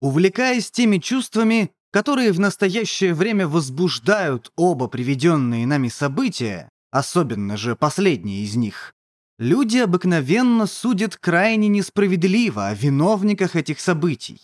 Увлекаясь теми чувствами, которые в настоящее время возбуждают оба приведенные нами события, особенно же последние из них, люди обыкновенно судят крайне несправедливо о виновниках этих событий.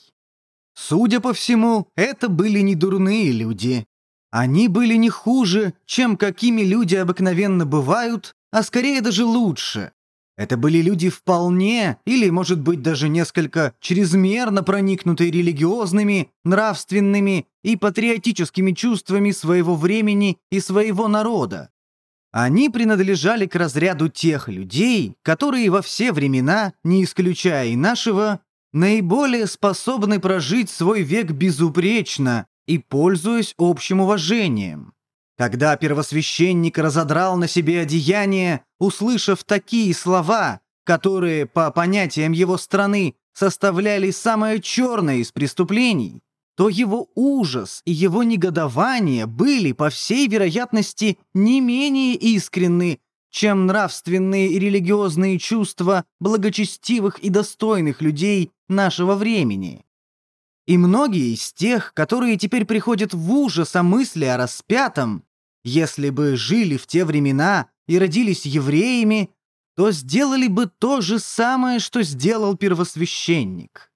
Судя по всему, это были не дурные люди. Они были не хуже, чем какими люди обыкновенно бывают, а скорее даже лучше. Это были люди вполне, или, может быть, даже несколько чрезмерно проникнутые религиозными, нравственными и патриотическими чувствами своего времени и своего народа. Они принадлежали к разряду тех людей, которые во все времена, не исключая и нашего, наиболее способны прожить свой век безупречно и пользуясь общим уважением. Когда первосвященник разодрал на себе одеяние, услышав такие слова, которые, по понятиям его страны, составляли самое черное из преступлений, то его ужас и его негодование были, по всей вероятности, не менее искренны, чем нравственные и религиозные чувства благочестивых и достойных людей нашего времени. И многие из тех, которые теперь приходят в ужас о мысли о распятом, если бы жили в те времена и родились евреями, то сделали бы то же самое, что сделал первосвященник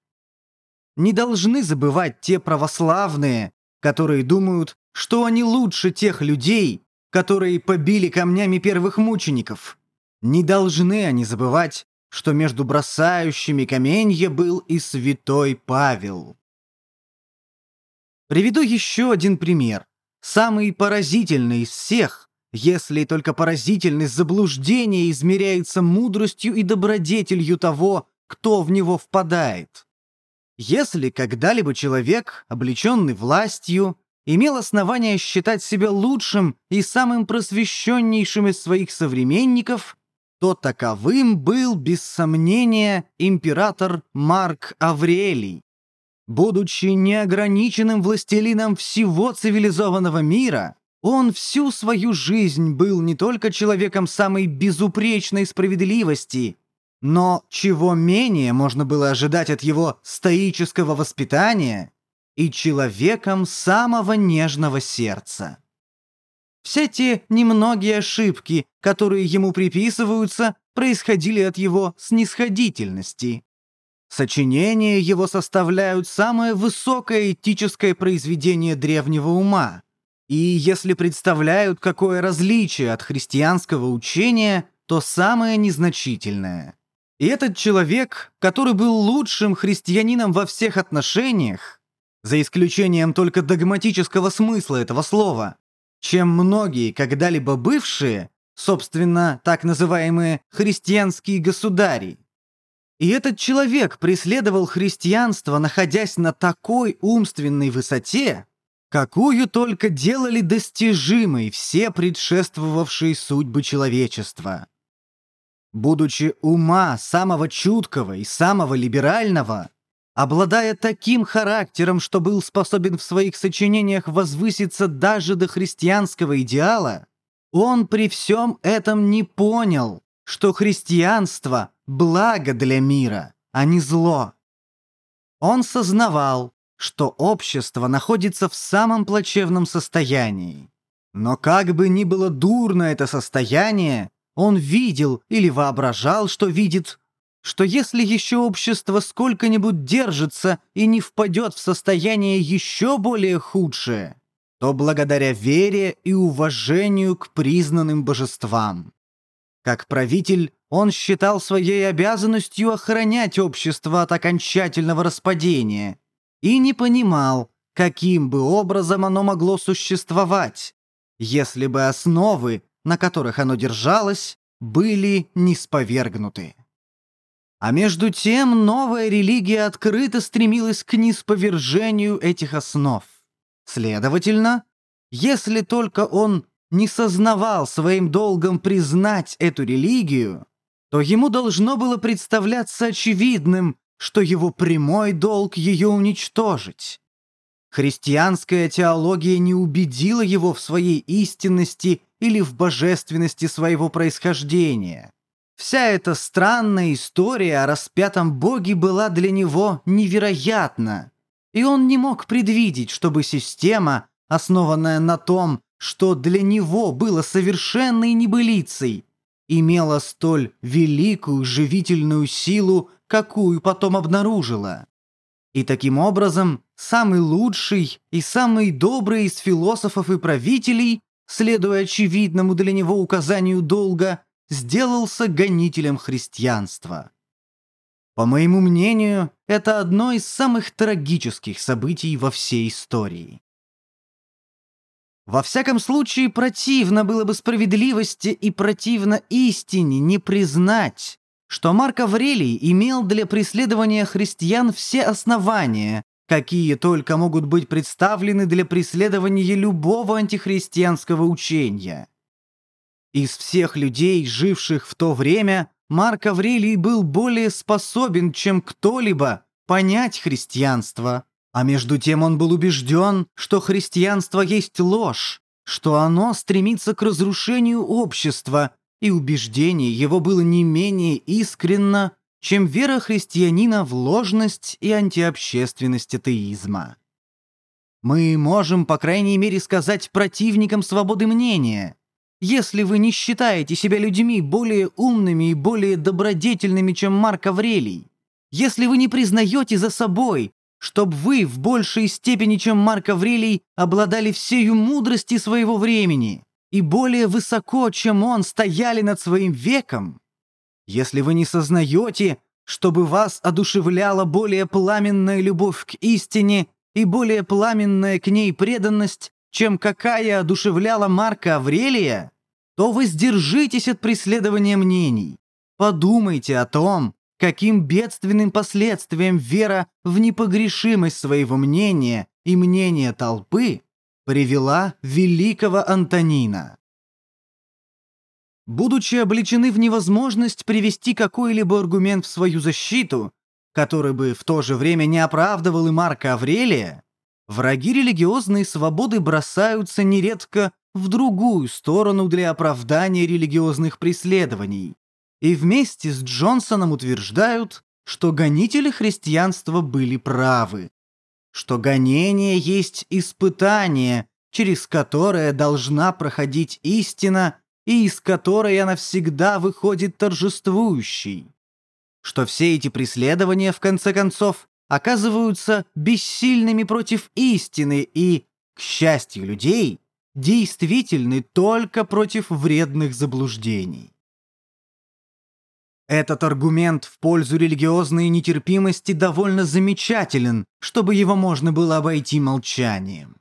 не должны забывать те православные, которые думают, что они лучше тех людей, которые побили камнями первых мучеников. Не должны они забывать, что между бросающими каменья был и святой Павел. Приведу еще один пример, самый поразительный из всех, если только поразительность заблуждения измеряется мудростью и добродетелью того, кто в него впадает. Если когда-либо человек, облеченный властью, имел основание считать себя лучшим и самым просвещеннейшим из своих современников, то таковым был, без сомнения, император Марк Аврелий. Будучи неограниченным властелином всего цивилизованного мира, он всю свою жизнь был не только человеком самой безупречной справедливости, но чего менее можно было ожидать от его стоического воспитания и человеком самого нежного сердца. Все те немногие ошибки, которые ему приписываются, происходили от его снисходительности. Сочинения его составляют самое высокое этическое произведение древнего ума. И если представляют какое различие от христианского учения, то самое незначительное. И этот человек, который был лучшим христианином во всех отношениях, за исключением только догматического смысла этого слова, чем многие когда-либо бывшие, собственно, так называемые христианские государи. И этот человек преследовал христианство, находясь на такой умственной высоте, какую только делали достижимой все предшествовавшие судьбы человечества. Будучи ума самого чуткого и самого либерального, обладая таким характером, что был способен в своих сочинениях возвыситься даже до христианского идеала, он при всем этом не понял, что христианство – благо для мира, а не зло. Он сознавал, что общество находится в самом плачевном состоянии. Но как бы ни было дурно это состояние, он видел или воображал, что видит, что если еще общество сколько-нибудь держится и не впадет в состояние еще более худшее, то благодаря вере и уважению к признанным божествам. Как правитель, он считал своей обязанностью охранять общество от окончательного распадения и не понимал, каким бы образом оно могло существовать, если бы основы, на которых оно держалось, были нисповергнуты. А между тем новая религия открыто стремилась к нисповержению этих основ. Следовательно, если только он не сознавал своим долгом признать эту религию, то ему должно было представляться очевидным, что его прямой долг ее уничтожить. Христианская теология не убедила его в своей истинности или в божественности своего происхождения. Вся эта странная история о распятом боге была для него невероятна, и он не мог предвидеть, чтобы система, основанная на том, что для него было совершенной небылицей, имела столь великую живительную силу, какую потом обнаружила. И таким образом, самый лучший и самый добрый из философов и правителей, следуя очевидному для него указанию долга, сделался гонителем христианства. По моему мнению, это одно из самых трагических событий во всей истории. Во всяком случае, противно было бы справедливости и противно истине не признать, что Марк Аврелий имел для преследования христиан все основания, какие только могут быть представлены для преследования любого антихристианского учения. Из всех людей, живших в то время, Марк Аврелий был более способен, чем кто-либо, понять христианство. А между тем он был убежден, что христианство есть ложь, что оно стремится к разрушению общества, и убеждение его было не менее искренно, чем вера христианина в ложность и антиобщественность атеизма. Мы можем, по крайней мере, сказать противникам свободы мнения, если вы не считаете себя людьми более умными и более добродетельными, чем Марк Аврелий, если вы не признаете за собой, чтобы вы в большей степени, чем Марк Аврелий, обладали всею мудрости своего времени и более высоко, чем он, стояли над своим веком, если вы не сознаете, чтобы вас одушевляла более пламенная любовь к истине и более пламенная к ней преданность, чем какая одушевляла Марка Аврелия, то воздержитесь от преследования мнений. Подумайте о том, каким бедственным последствиям вера в непогрешимость своего мнения и мнения толпы привела великого Антонина. Будучи обличены в невозможность привести какой-либо аргумент в свою защиту, который бы в то же время не оправдывал и Марка Аврелия, Враги религиозной свободы бросаются нередко в другую сторону для оправдания религиозных преследований. И вместе с Джонсоном утверждают, что гонители христианства были правы, что гонение есть испытание, через которое должна проходить истина и из которой она всегда выходит торжествующей, что все эти преследования, в конце концов, оказываются бессильными против истины и, к счастью людей, действительны только против вредных заблуждений. Этот аргумент в пользу религиозной нетерпимости довольно замечателен, чтобы его можно было обойти молчанием.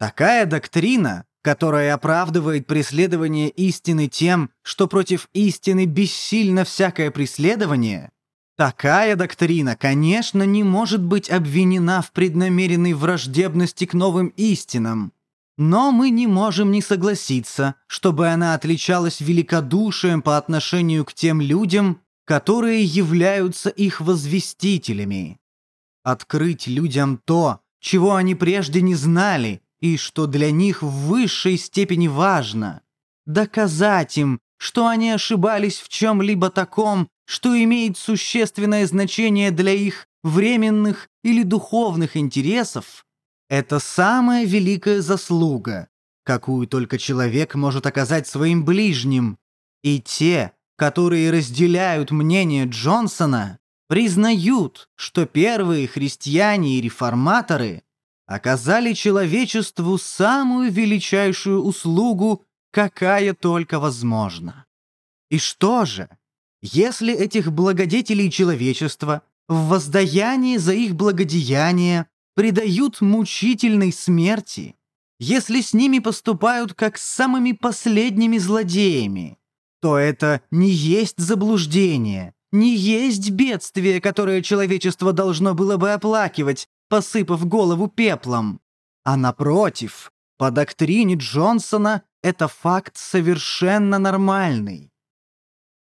Такая доктрина, которая оправдывает преследование истины тем, что против истины бессильно всякое преследование, Такая доктрина, конечно, не может быть обвинена в преднамеренной враждебности к новым истинам. Но мы не можем не согласиться, чтобы она отличалась великодушием по отношению к тем людям, которые являются их возвестителями. Открыть людям то, чего они прежде не знали, и что для них в высшей степени важно. Доказать им, что они ошибались в чем-либо таком, что имеет существенное значение для их временных или духовных интересов, это самая великая заслуга, какую только человек может оказать своим ближним. И те, которые разделяют мнение Джонсона, признают, что первые христиане и реформаторы оказали человечеству самую величайшую услугу, какая только возможна. И что же? Если этих благодетелей человечества в воздаянии за их благодеяние предают мучительной смерти, если с ними поступают как с самыми последними злодеями, то это не есть заблуждение, не есть бедствие, которое человечество должно было бы оплакивать, посыпав голову пеплом. А напротив, по доктрине Джонсона это факт совершенно нормальный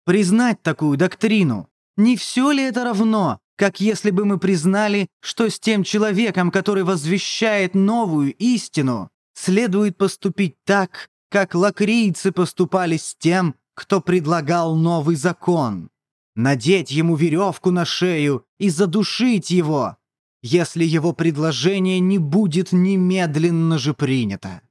признать такую доктрину? Не все ли это равно, как если бы мы признали, что с тем человеком, который возвещает новую истину, следует поступить так, как лакрийцы поступали с тем, кто предлагал новый закон? Надеть ему веревку на шею и задушить его, если его предложение не будет немедленно же принято.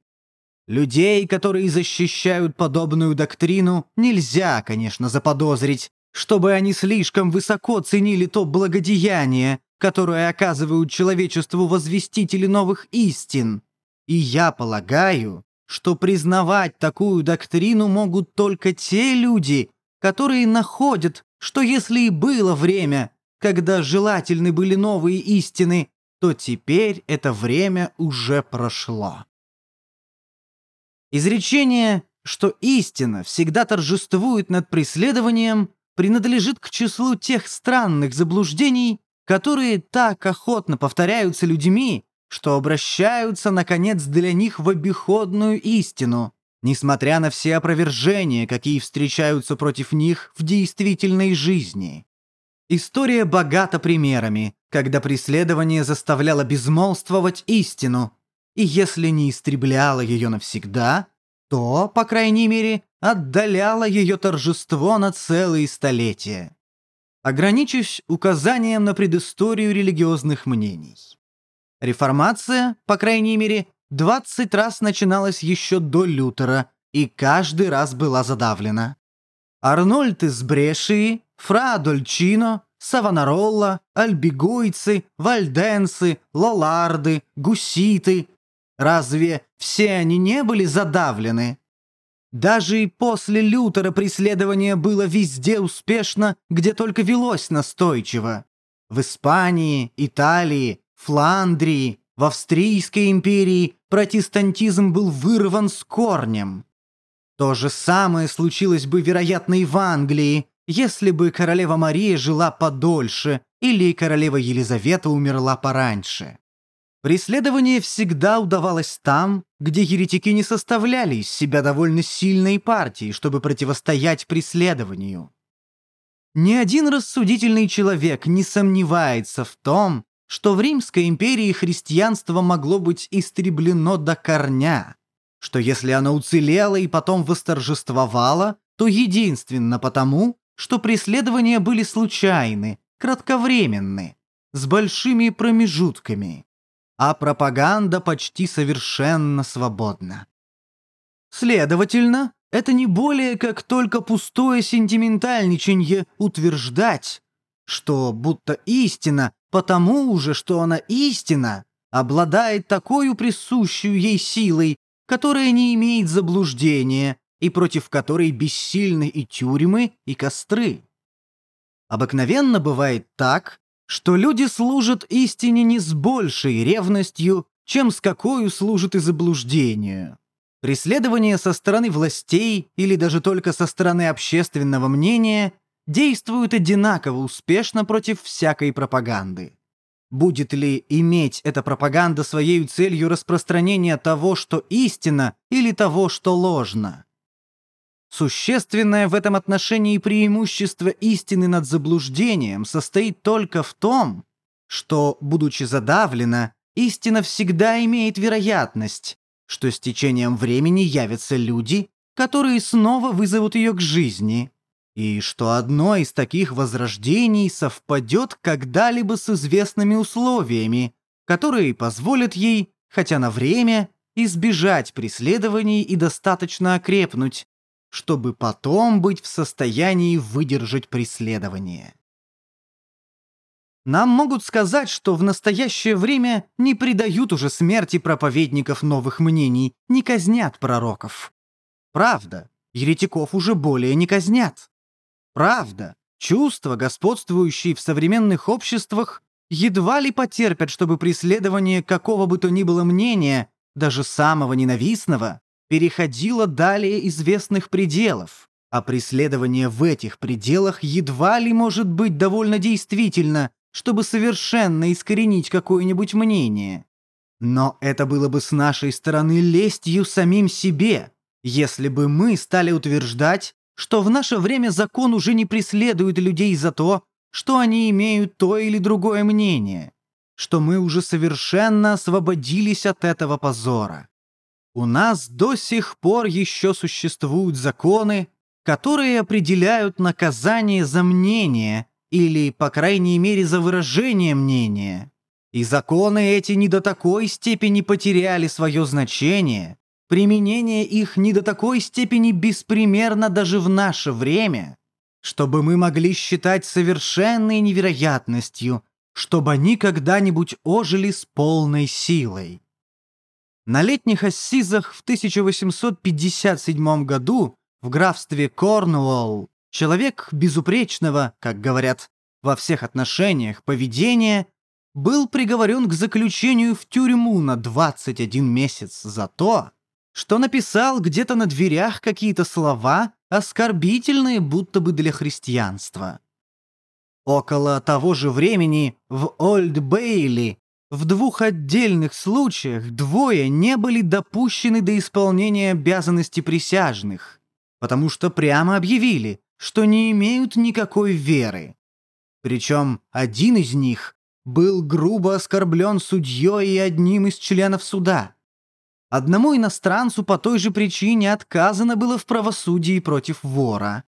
Людей, которые защищают подобную доктрину, нельзя, конечно, заподозрить, чтобы они слишком высоко ценили то благодеяние, которое оказывают человечеству возвестители новых истин. И я полагаю, что признавать такую доктрину могут только те люди, которые находят, что если и было время, когда желательны были новые истины, то теперь это время уже прошло. Изречение, что истина всегда торжествует над преследованием, принадлежит к числу тех странных заблуждений, которые так охотно повторяются людьми, что обращаются, наконец, для них в обиходную истину, несмотря на все опровержения, какие встречаются против них в действительной жизни. История богата примерами, когда преследование заставляло безмолвствовать истину, и если не истребляло ее навсегда, то, по крайней мере, отдаляло ее торжество на целые столетия. Ограничусь указанием на предысторию религиозных мнений. Реформация, по крайней мере, 20 раз начиналась еще до Лютера и каждый раз была задавлена. Арнольд из Брешии, Фра Дольчино, Савонаролла, альбигойцы, вальденсы, лоларды, гуситы. Разве все они не были задавлены? Даже и после Лютера преследование было везде успешно, где только велось настойчиво. В Испании, Италии, Фландрии, в Австрийской империи протестантизм был вырван с корнем. То же самое случилось бы, вероятно, и в Англии, если бы королева Мария жила подольше или королева Елизавета умерла пораньше. Преследование всегда удавалось там, где еретики не составляли из себя довольно сильной партии, чтобы противостоять преследованию. Ни один рассудительный человек не сомневается в том, что в Римской империи христианство могло быть истреблено до корня, что если оно уцелело и потом восторжествовало, то единственно потому, что преследования были случайны, кратковременны, с большими промежутками, а пропаганда почти совершенно свободна. Следовательно, это не более как только пустое сентиментальничанье утверждать, что будто истина потому уже, что она истина, обладает такой присущую ей силой, которая не имеет заблуждения и против которой бессильны и тюрьмы, и костры. Обыкновенно бывает так, что люди служат истине не с большей ревностью, чем с какой служат и заблуждению. Преследование со стороны властей или даже только со стороны общественного мнения действуют одинаково успешно против всякой пропаганды. Будет ли иметь эта пропаганда своей целью распространение того, что истина, или того, что ложно? Существенное в этом отношении преимущество истины над заблуждением состоит только в том, что, будучи задавлена, истина всегда имеет вероятность, что с течением времени явятся люди, которые снова вызовут ее к жизни, и что одно из таких возрождений совпадет когда-либо с известными условиями, которые позволят ей, хотя на время, избежать преследований и достаточно окрепнуть, чтобы потом быть в состоянии выдержать преследование. Нам могут сказать, что в настоящее время не предают уже смерти проповедников новых мнений, не казнят пророков. Правда, еретиков уже более не казнят. Правда, чувства, господствующие в современных обществах, едва ли потерпят, чтобы преследование какого бы то ни было мнения, даже самого ненавистного, переходило далее известных пределов, а преследование в этих пределах едва ли может быть довольно действительно, чтобы совершенно искоренить какое-нибудь мнение. Но это было бы с нашей стороны лестью самим себе, если бы мы стали утверждать, что в наше время закон уже не преследует людей за то, что они имеют то или другое мнение, что мы уже совершенно освободились от этого позора. У нас до сих пор еще существуют законы, которые определяют наказание за мнение или, по крайней мере, за выражение мнения. И законы эти не до такой степени потеряли свое значение, применение их не до такой степени беспримерно даже в наше время, чтобы мы могли считать совершенной невероятностью, чтобы они когда-нибудь ожили с полной силой. На летних ассизах в 1857 году в графстве Корнуолл человек безупречного, как говорят, во всех отношениях поведения, был приговорен к заключению в тюрьму на 21 месяц за то, что написал где-то на дверях какие-то слова, оскорбительные будто бы для христианства. Около того же времени в Олд-Бейли в двух отдельных случаях двое не были допущены до исполнения обязанностей присяжных, потому что прямо объявили, что не имеют никакой веры. Причем один из них был грубо оскорблен судьей и одним из членов суда. Одному иностранцу по той же причине отказано было в правосудии против вора.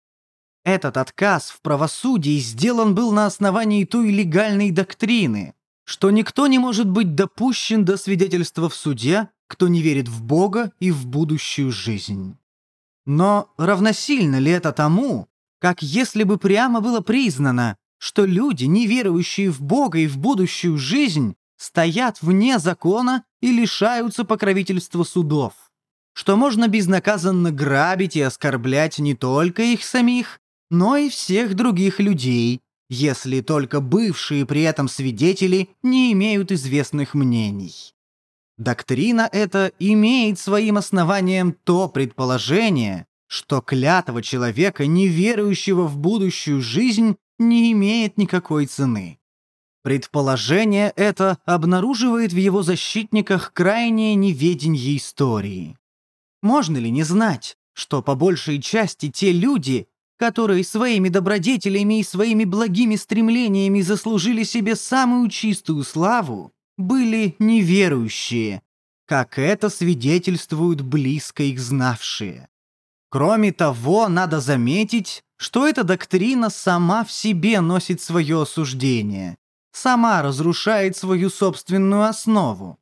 Этот отказ в правосудии сделан был на основании той легальной доктрины, что никто не может быть допущен до свидетельства в суде, кто не верит в Бога и в будущую жизнь. Но равносильно ли это тому, как если бы прямо было признано, что люди, не верующие в Бога и в будущую жизнь, стоят вне закона и лишаются покровительства судов? Что можно безнаказанно грабить и оскорблять не только их самих, но и всех других людей, если только бывшие при этом свидетели не имеют известных мнений. Доктрина эта имеет своим основанием то предположение, что клятва человека, не верующего в будущую жизнь, не имеет никакой цены. Предположение это обнаруживает в его защитниках крайнее неведение истории. Можно ли не знать, что по большей части те люди, которые своими добродетелями и своими благими стремлениями заслужили себе самую чистую славу, были неверующие, как это свидетельствуют близко их знавшие. Кроме того, надо заметить, что эта доктрина сама в себе носит свое осуждение, сама разрушает свою собственную основу.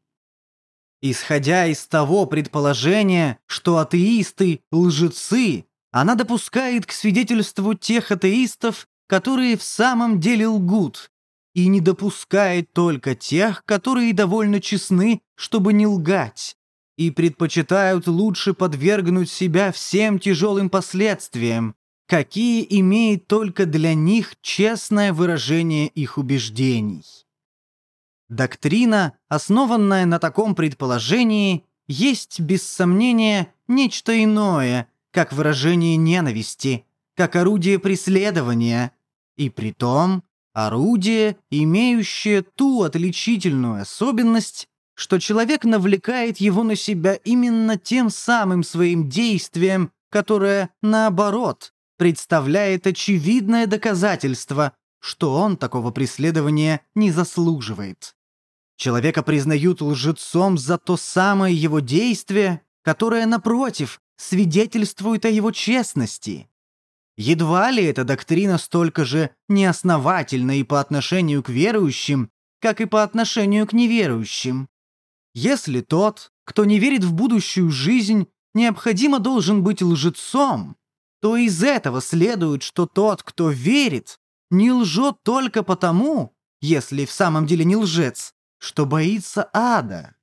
Исходя из того предположения, что атеисты – лжецы, она допускает к свидетельству тех атеистов, которые в самом деле лгут, и не допускает только тех, которые довольно честны, чтобы не лгать, и предпочитают лучше подвергнуть себя всем тяжелым последствиям, какие имеет только для них честное выражение их убеждений. Доктрина, основанная на таком предположении, есть, без сомнения, нечто иное – как выражение ненависти, как орудие преследования, и при том орудие, имеющее ту отличительную особенность, что человек навлекает его на себя именно тем самым своим действием, которое, наоборот, представляет очевидное доказательство, что он такого преследования не заслуживает. Человека признают лжецом за то самое его действие, которое, напротив, свидетельствует о его честности. Едва ли эта доктрина столько же неосновательна и по отношению к верующим, как и по отношению к неверующим. Если тот, кто не верит в будущую жизнь, необходимо должен быть лжецом, то из этого следует, что тот, кто верит, не лжет только потому, если в самом деле не лжец, что боится ада.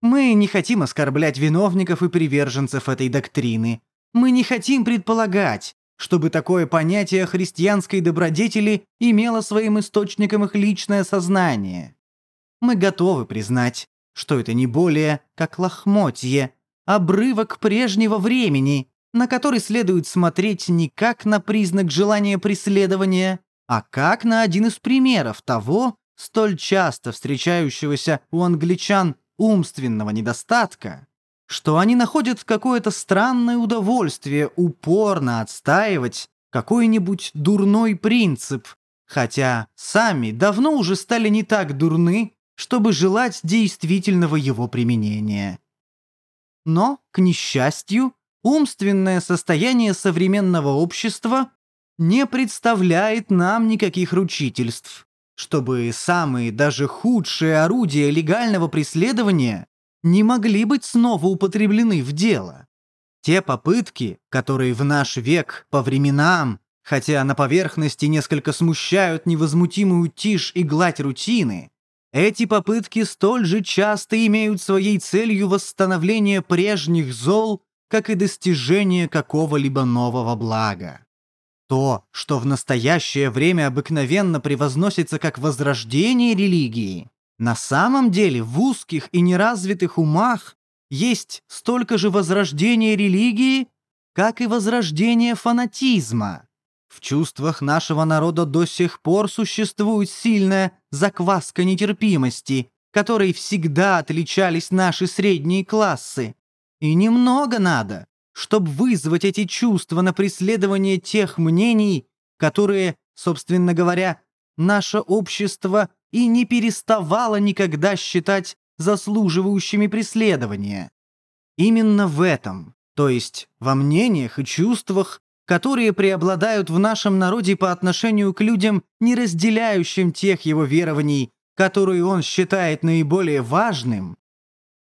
Мы не хотим оскорблять виновников и приверженцев этой доктрины. Мы не хотим предполагать, чтобы такое понятие христианской добродетели имело своим источником их личное сознание. Мы готовы признать, что это не более как лохмотье, обрывок прежнего времени, на который следует смотреть не как на признак желания преследования, а как на один из примеров того, столь часто встречающегося у англичан умственного недостатка, что они находят какое-то странное удовольствие упорно отстаивать какой-нибудь дурной принцип, хотя сами давно уже стали не так дурны, чтобы желать действительного его применения. Но, к несчастью, умственное состояние современного общества не представляет нам никаких ручительств, чтобы самые даже худшие орудия легального преследования не могли быть снова употреблены в дело. Те попытки, которые в наш век по временам, хотя на поверхности несколько смущают невозмутимую тишь и гладь рутины, эти попытки столь же часто имеют своей целью восстановление прежних зол, как и достижение какого-либо нового блага. То, что в настоящее время обыкновенно превозносится как возрождение религии, на самом деле в узких и неразвитых умах есть столько же возрождения религии, как и возрождение фанатизма. В чувствах нашего народа до сих пор существует сильная закваска нетерпимости, которой всегда отличались наши средние классы. И немного надо, чтобы вызвать эти чувства на преследование тех мнений, которые, собственно говоря, наше общество и не переставало никогда считать заслуживающими преследования. Именно в этом, то есть во мнениях и чувствах, которые преобладают в нашем народе по отношению к людям, не разделяющим тех его верований, которые он считает наиболее важным,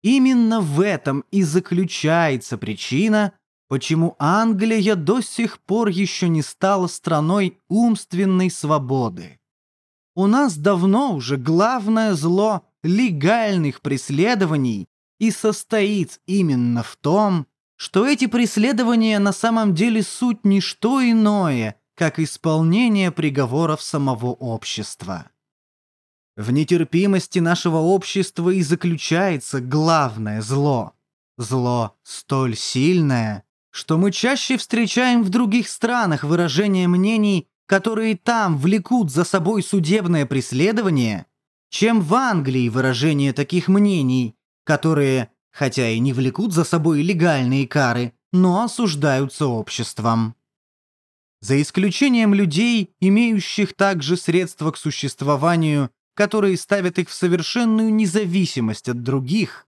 именно в этом и заключается причина, почему Англия до сих пор еще не стала страной умственной свободы. У нас давно уже главное зло легальных преследований и состоит именно в том, что эти преследования на самом деле суть не что иное, как исполнение приговоров самого общества. В нетерпимости нашего общества и заключается главное зло. Зло столь сильное, что мы чаще встречаем в других странах выражение мнений, которые там влекут за собой судебное преследование, чем в Англии выражение таких мнений, которые, хотя и не влекут за собой легальные кары, но осуждаются обществом. За исключением людей, имеющих также средства к существованию, которые ставят их в совершенную независимость от других,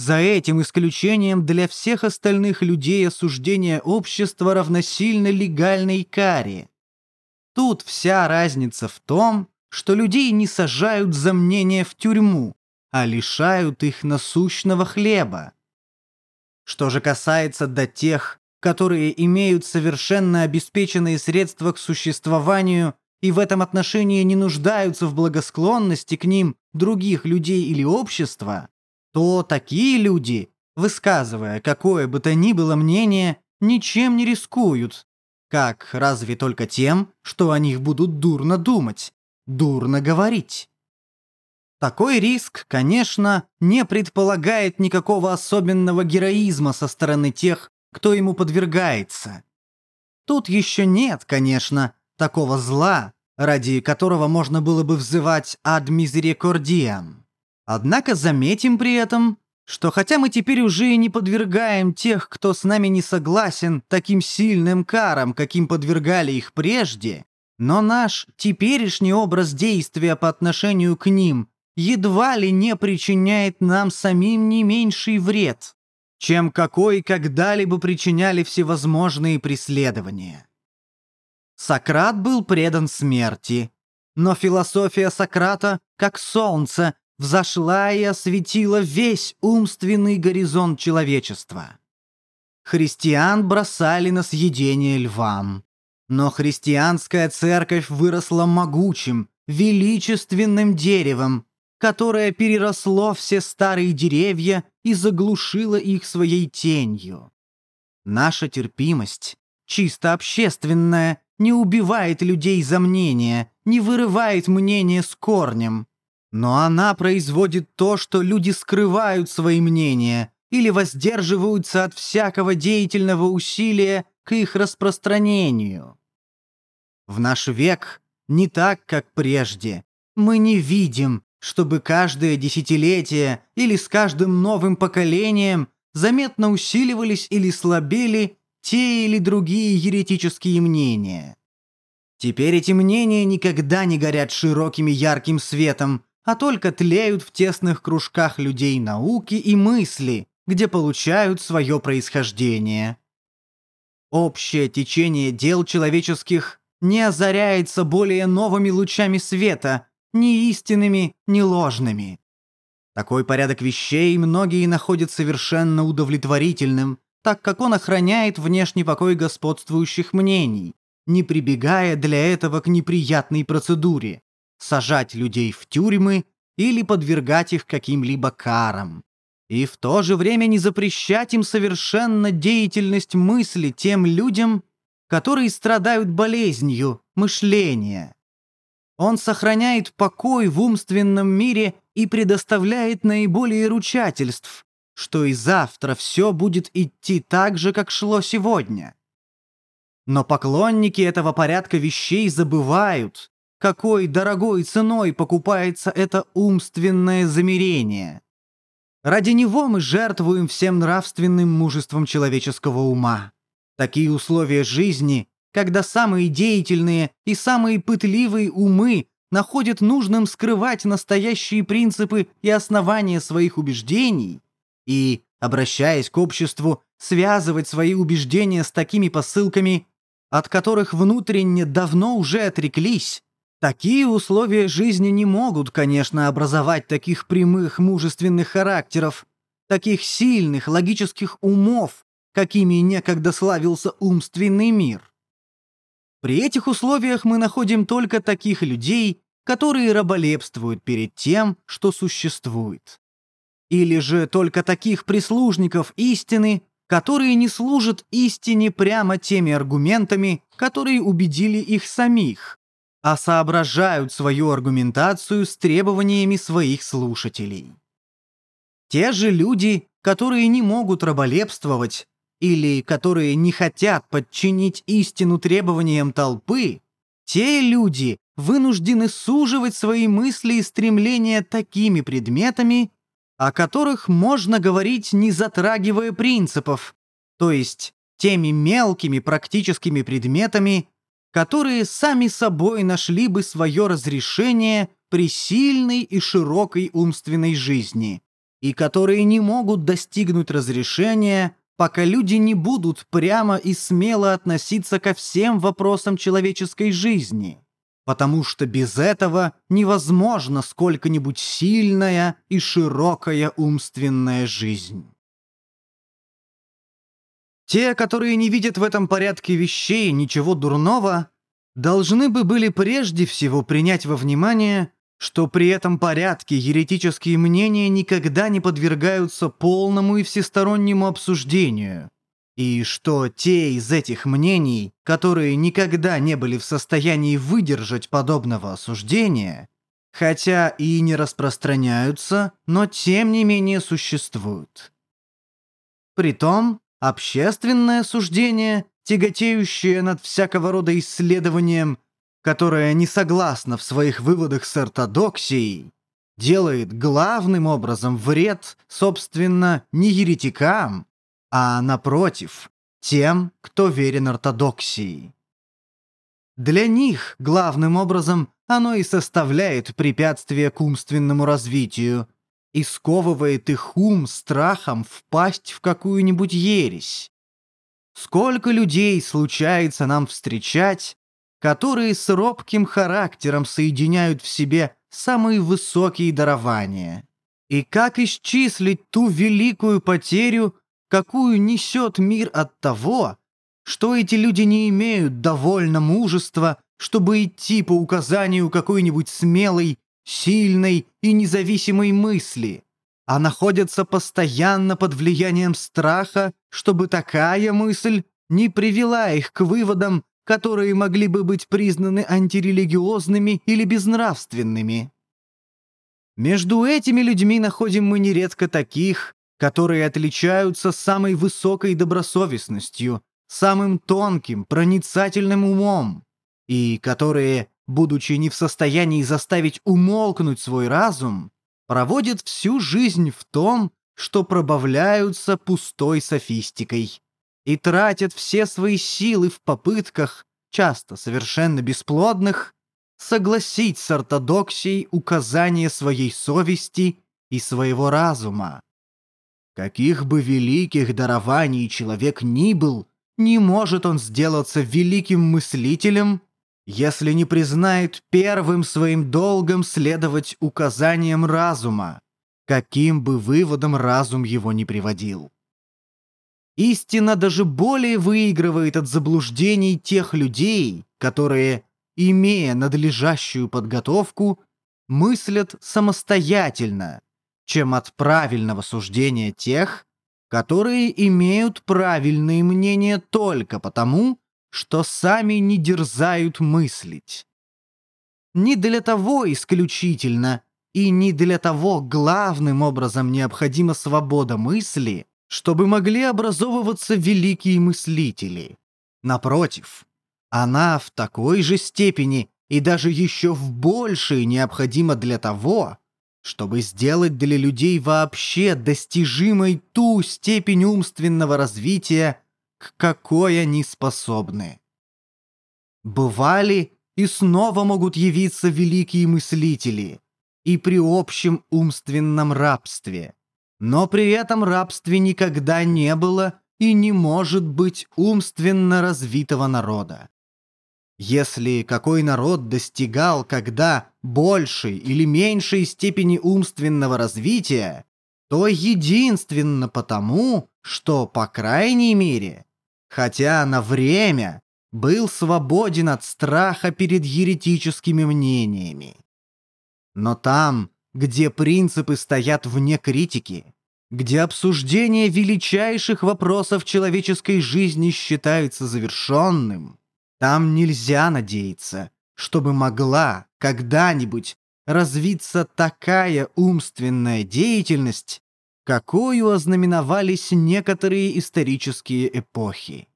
за этим исключением для всех остальных людей осуждение общества равносильно легальной каре. Тут вся разница в том, что людей не сажают за мнение в тюрьму, а лишают их насущного хлеба. Что же касается до тех, которые имеют совершенно обеспеченные средства к существованию и в этом отношении не нуждаются в благосклонности к ним других людей или общества, то такие люди, высказывая какое бы то ни было мнение, ничем не рискуют. Как разве только тем, что о них будут дурно думать, дурно говорить. Такой риск, конечно, не предполагает никакого особенного героизма со стороны тех, кто ему подвергается. Тут еще нет, конечно, такого зла, ради которого можно было бы взывать «ad misericordiam». Однако заметим при этом, что хотя мы теперь уже не подвергаем тех, кто с нами не согласен, таким сильным карам, каким подвергали их прежде, но наш теперешний образ действия по отношению к ним едва ли не причиняет нам самим не меньший вред, чем какой когда-либо причиняли всевозможные преследования. Сократ был предан смерти, но философия Сократа, как солнце, взошла и осветила весь умственный горизонт человечества. Христиан бросали на съедение львам. Но христианская церковь выросла могучим, величественным деревом, которое переросло все старые деревья и заглушило их своей тенью. Наша терпимость, чисто общественная, не убивает людей за мнение, не вырывает мнение с корнем, но она производит то, что люди скрывают свои мнения или воздерживаются от всякого деятельного усилия к их распространению. В наш век не так, как прежде. Мы не видим, чтобы каждое десятилетие или с каждым новым поколением заметно усиливались или слабели те или другие еретические мнения. Теперь эти мнения никогда не горят широким и ярким светом, а только тлеют в тесных кружках людей науки и мысли, где получают свое происхождение. Общее течение дел человеческих не озаряется более новыми лучами света, ни истинными, ни ложными. Такой порядок вещей многие находят совершенно удовлетворительным, так как он охраняет внешний покой господствующих мнений, не прибегая для этого к неприятной процедуре – сажать людей в тюрьмы или подвергать их каким-либо карам. И в то же время не запрещать им совершенно деятельность мысли тем людям, которые страдают болезнью мышления. Он сохраняет покой в умственном мире и предоставляет наиболее ручательств, что и завтра все будет идти так же, как шло сегодня. Но поклонники этого порядка вещей забывают, какой дорогой ценой покупается это умственное замерение. Ради него мы жертвуем всем нравственным мужеством человеческого ума. Такие условия жизни, когда самые деятельные и самые пытливые умы находят нужным скрывать настоящие принципы и основания своих убеждений и, обращаясь к обществу, связывать свои убеждения с такими посылками, от которых внутренне давно уже отреклись, такие условия жизни не могут, конечно, образовать таких прямых мужественных характеров, таких сильных логических умов, какими некогда славился умственный мир. При этих условиях мы находим только таких людей, которые раболепствуют перед тем, что существует. Или же только таких прислужников истины, которые не служат истине прямо теми аргументами, которые убедили их самих, а соображают свою аргументацию с требованиями своих слушателей. Те же люди, которые не могут раболепствовать, или которые не хотят подчинить истину требованиям толпы, те люди вынуждены суживать свои мысли и стремления такими предметами, о которых можно говорить, не затрагивая принципов, то есть теми мелкими практическими предметами, которые сами собой нашли бы свое разрешение при сильной и широкой умственной жизни, и которые не могут достигнуть разрешения пока люди не будут прямо и смело относиться ко всем вопросам человеческой жизни, потому что без этого невозможно сколько-нибудь сильная и широкая умственная жизнь. Те, которые не видят в этом порядке вещей ничего дурного, должны бы были прежде всего принять во внимание, что при этом порядке еретические мнения никогда не подвергаются полному и всестороннему обсуждению, и что те из этих мнений, которые никогда не были в состоянии выдержать подобного осуждения, хотя и не распространяются, но тем не менее существуют. Притом, общественное суждение, тяготеющее над всякого рода исследованием – которая не согласна в своих выводах с ортодоксией, делает главным образом вред, собственно, не еретикам, а, напротив, тем, кто верен ортодоксии. Для них, главным образом, оно и составляет препятствие к умственному развитию и сковывает их ум страхом впасть в какую-нибудь ересь. Сколько людей случается нам встречать, которые с робким характером соединяют в себе самые высокие дарования. И как исчислить ту великую потерю, какую несет мир от того, что эти люди не имеют довольно мужества, чтобы идти по указанию какой-нибудь смелой, сильной и независимой мысли, а находятся постоянно под влиянием страха, чтобы такая мысль не привела их к выводам, которые могли бы быть признаны антирелигиозными или безнравственными. Между этими людьми находим мы нередко таких, которые отличаются самой высокой добросовестностью, самым тонким, проницательным умом, и которые, будучи не в состоянии заставить умолкнуть свой разум, проводят всю жизнь в том, что пробавляются пустой софистикой и тратят все свои силы в попытках, часто совершенно бесплодных, согласить с ортодоксией указания своей совести и своего разума. Каких бы великих дарований человек ни был, не может он сделаться великим мыслителем, если не признает первым своим долгом следовать указаниям разума, каким бы выводом разум его не приводил. Истина даже более выигрывает от заблуждений тех людей, которые, имея надлежащую подготовку, мыслят самостоятельно, чем от правильного суждения тех, которые имеют правильные мнения только потому, что сами не дерзают мыслить. Не для того исключительно и не для того главным образом необходима свобода мысли, чтобы могли образовываться великие мыслители. Напротив, она в такой же степени и даже еще в большей необходима для того, чтобы сделать для людей вообще достижимой ту степень умственного развития, к какой они способны. Бывали и снова могут явиться великие мыслители, и при общем умственном рабстве. Но при этом рабстве никогда не было и не может быть умственно развитого народа. Если какой народ достигал когда большей или меньшей степени умственного развития, то единственно потому, что, по крайней мере, хотя на время был свободен от страха перед еретическими мнениями. Но там, где принципы стоят вне критики, где обсуждение величайших вопросов человеческой жизни считается завершенным, там нельзя надеяться, чтобы могла когда-нибудь развиться такая умственная деятельность, какую ознаменовались некоторые исторические эпохи.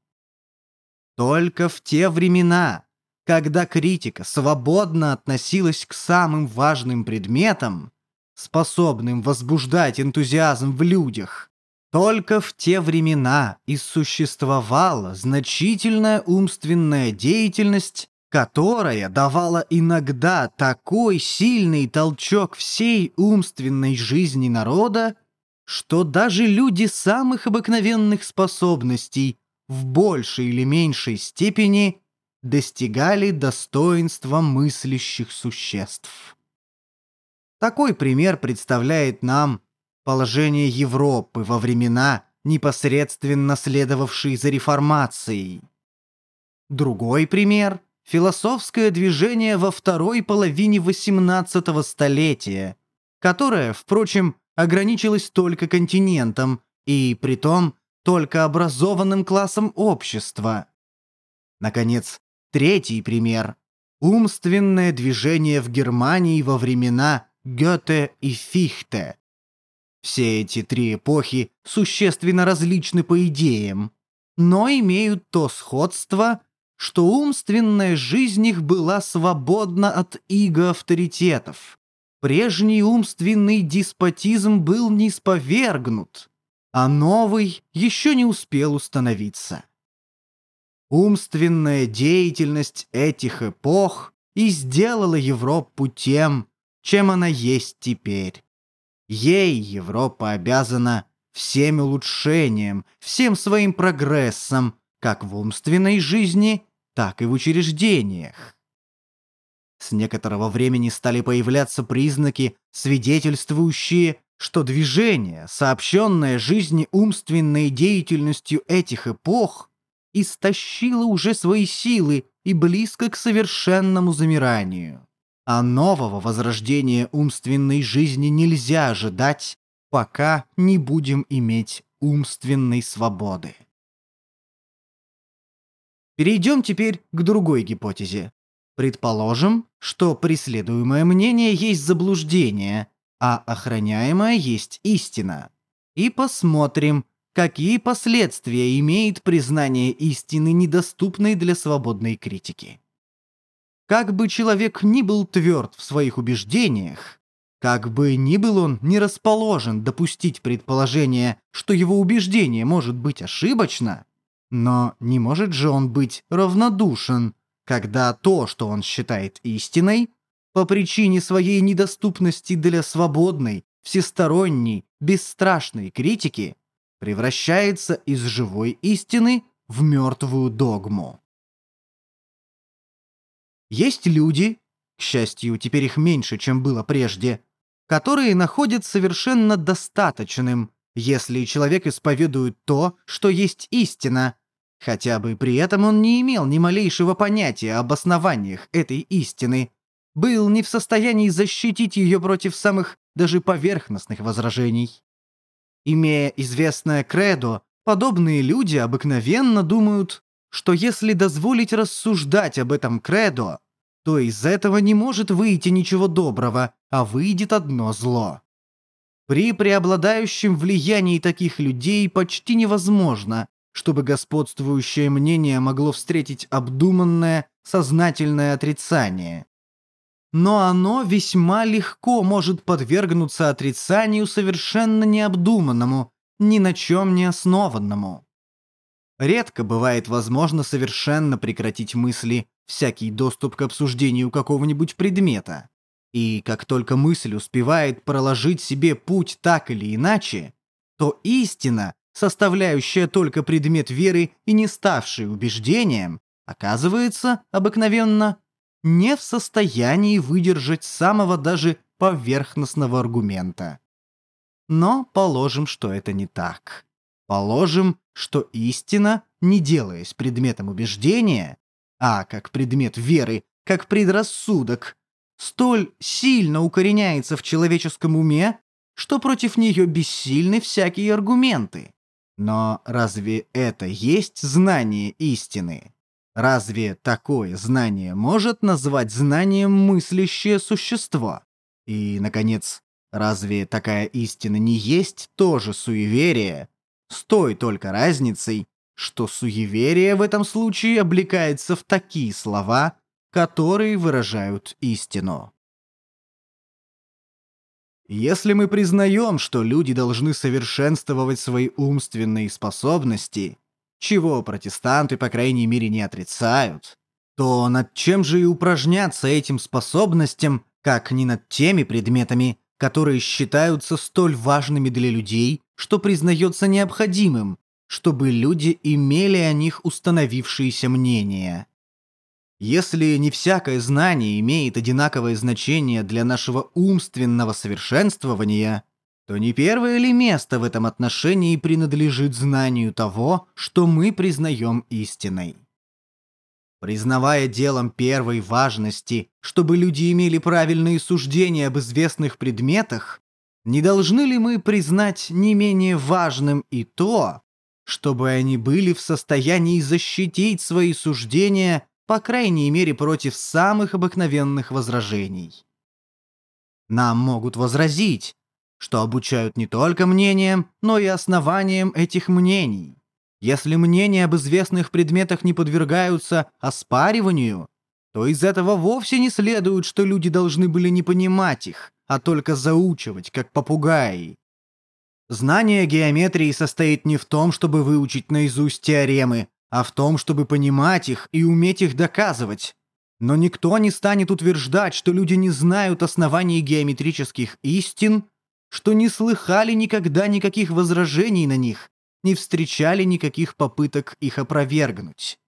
Только в те времена, когда критика свободно относилась к самым важным предметам, способным возбуждать энтузиазм в людях, только в те времена и существовала значительная умственная деятельность, которая давала иногда такой сильный толчок всей умственной жизни народа, что даже люди самых обыкновенных способностей в большей или меньшей степени достигали достоинства мыслящих существ. Такой пример представляет нам положение Европы во времена, непосредственно следовавшие за реформацией. Другой пример – философское движение во второй половине XVIII столетия, которое, впрочем, ограничилось только континентом и, притом, только образованным классом общества. Наконец, третий пример – умственное движение в Германии во времена Гёте и Фихте. Все эти три эпохи существенно различны по идеям, но имеют то сходство, что умственная жизнь их была свободна от иго авторитетов. Прежний умственный деспотизм был не сповергнут, а новый еще не успел установиться. Умственная деятельность этих эпох и сделала Европу тем, чем она есть теперь. Ей Европа обязана всем улучшением, всем своим прогрессом, как в умственной жизни, так и в учреждениях. С некоторого времени стали появляться признаки, свидетельствующие, что движение, сообщенное жизни умственной деятельностью этих эпох, истощило уже свои силы и близко к совершенному замиранию. А нового возрождения умственной жизни нельзя ожидать, пока не будем иметь умственной свободы. Перейдем теперь к другой гипотезе. Предположим, что преследуемое мнение есть заблуждение, а охраняемое есть истина. И посмотрим, какие последствия имеет признание истины, недоступной для свободной критики. Как бы человек ни был тверд в своих убеждениях, как бы ни был он не расположен допустить предположение, что его убеждение может быть ошибочно, но не может же он быть равнодушен когда то, что он считает истиной, по причине своей недоступности для свободной, всесторонней, бесстрашной критики, превращается из живой истины в мертвую догму. Есть люди, к счастью, теперь их меньше, чем было прежде, которые находят совершенно достаточным, если человек исповедует то, что есть истина, хотя бы при этом он не имел ни малейшего понятия об основаниях этой истины, был не в состоянии защитить ее против самых даже поверхностных возражений. Имея известное кредо, подобные люди обыкновенно думают, что если дозволить рассуждать об этом кредо, то из этого не может выйти ничего доброго, а выйдет одно зло. При преобладающем влиянии таких людей почти невозможно, чтобы господствующее мнение могло встретить обдуманное, сознательное отрицание. Но оно весьма легко может подвергнуться отрицанию совершенно необдуманному, ни на чем не основанному. Редко бывает возможно совершенно прекратить мысли всякий доступ к обсуждению какого-нибудь предмета. И как только мысль успевает проложить себе путь так или иначе, то истина, составляющая только предмет веры и не ставшая убеждением, оказывается обыкновенно не в состоянии выдержать самого даже поверхностного аргумента. Но положим, что это не так. Положим, что истина, не делаясь предметом убеждения, а как предмет веры, как предрассудок, столь сильно укореняется в человеческом уме, что против нее бессильны всякие аргументы. Но разве это есть знание истины? Разве такое знание может назвать знанием мыслящее существо? И, наконец, разве такая истина не есть тоже суеверие, с той только разницей, что суеверие в этом случае облекается в такие слова, которые выражают истину. Если мы признаем, что люди должны совершенствовать свои умственные способности, чего протестанты, по крайней мере, не отрицают, то над чем же и упражняться этим способностям, как не над теми предметами, которые считаются столь важными для людей, что признается необходимым, чтобы люди имели о них установившиеся мнения. Если не всякое знание имеет одинаковое значение для нашего умственного совершенствования, то не первое ли место в этом отношении принадлежит знанию того, что мы признаем истиной? Признавая делом первой важности, чтобы люди имели правильные суждения об известных предметах, не должны ли мы признать не менее важным и то, чтобы они были в состоянии защитить свои суждения по крайней мере против самых обыкновенных возражений. Нам могут возразить, что обучают не только мнениям, но и основаниям этих мнений. Если мнения об известных предметах не подвергаются оспариванию, то из этого вовсе не следует, что люди должны были не понимать их, а только заучивать, как попугаи. Знание геометрии состоит не в том, чтобы выучить наизусть теоремы, а в том, чтобы понимать их и уметь их доказывать. Но никто не станет утверждать, что люди не знают оснований геометрических истин, что не слыхали никогда никаких возражений на них, не встречали никаких попыток их опровергнуть.